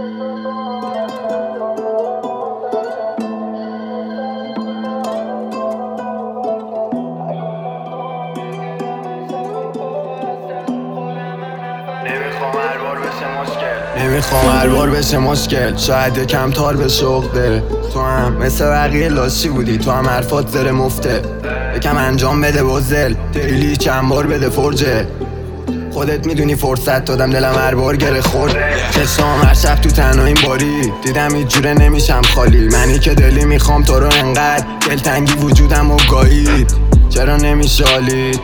نمی‌خوام بار بشه مشکل. شاید یکم تار به ده تو هم مثل بقیه لاشی بودی. تو هم حرفات زره مفته. یکم انجام بده بازل. دیلی چند بار بده فرجه. خودت می‌دونی فرصت دادم دلم هر بار گره خورد. چشام هر شب تو تنهاییم باری. دیدم هیچ جوره نمیشم خالی. منی که دلی می‌خوام تو رو انقدر دلتنگی وجودم و گایید چرا نمیشالید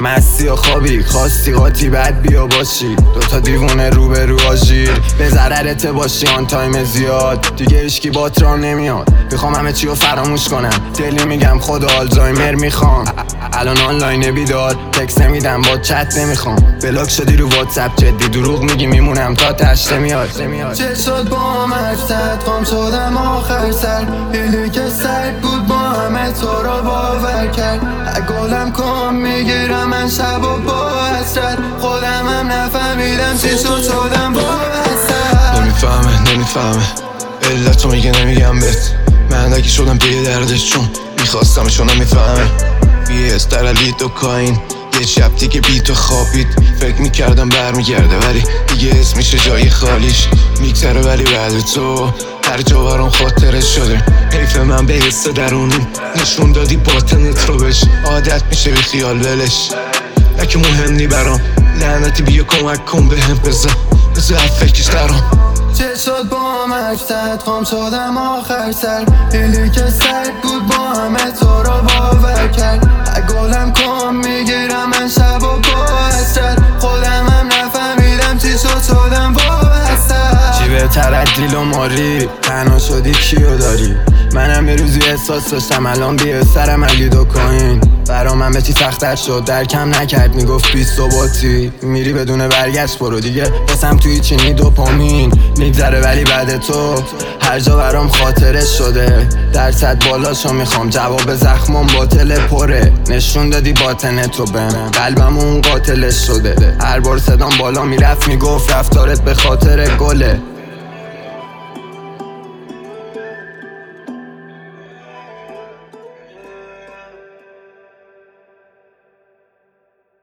مستی و خوابی. خواستی قاطی بعد بیا باشی. دوتا دیوونه رو به رو آژیر. به ضررت باشی آن تایم زیاد. دیگه اشکی بات را نمیاد. می‌خوام همه چی رو فراموش کنم. دلی میگم خدا آلزایمر می‌خوام. الان آنلاین بیدار تکس نمیدم با چت نمی‌خوام. بلاک شدی رو واتساپ جدی دروغ میگی میمونم تا تشته میاد چه شد با هم حرف قام شدم آخر سر. هیلی که سرد بود با همه تو رو باور کرد. گلم کام می‌گیرم من شب و با حسرت. خودم هم نفهمیدم چی شد شدم با حسرت. نمی‌فهمه نمی‌فهمه. علت میگه نمیگم بهت. من اگه شدم به دردش چون میخواستمشون نمی‌فهمه بیه در علی دو کاین. یه شب دیگه بی تو خوابید. فکر می‌کردم برمیگرده ولی دیگه اسمشه جای خالیش. میگذره ولی بعد تو هر جا برام خاطرش شده. حیف من به حس درونیم نشون دادی باطنت رو بش عادت میشه بی خیال ولش. نه که مهم نی برام. لعنتی بیا کمک کن به هم بزن. بزن فکرش درام. چه شد با هم اکتت خام شدم آخر سر. که سرد بود با بهتر از دیل و ماری تنها شدی کیو داری؟ منم یه روزی احساس داشتم الان بیه سرم علی دو کوین. برام همه چی سختر شد؟ درکم نکرد. می‌گفت بی ثباتی. میری بدون برگشت برو دیگه. بسم توی چینی دوپامین. میگذره ولی بعد تو هر جا برام خاطره شده. درصد بالاشو می‌خوام. جواب زخمم باطل پره. نشون دادی باطن تو بهم قلبم اون قاتلش شده. هر بار صدام بالا می‌رفت می‌گفت رفتارت به خاطر گله.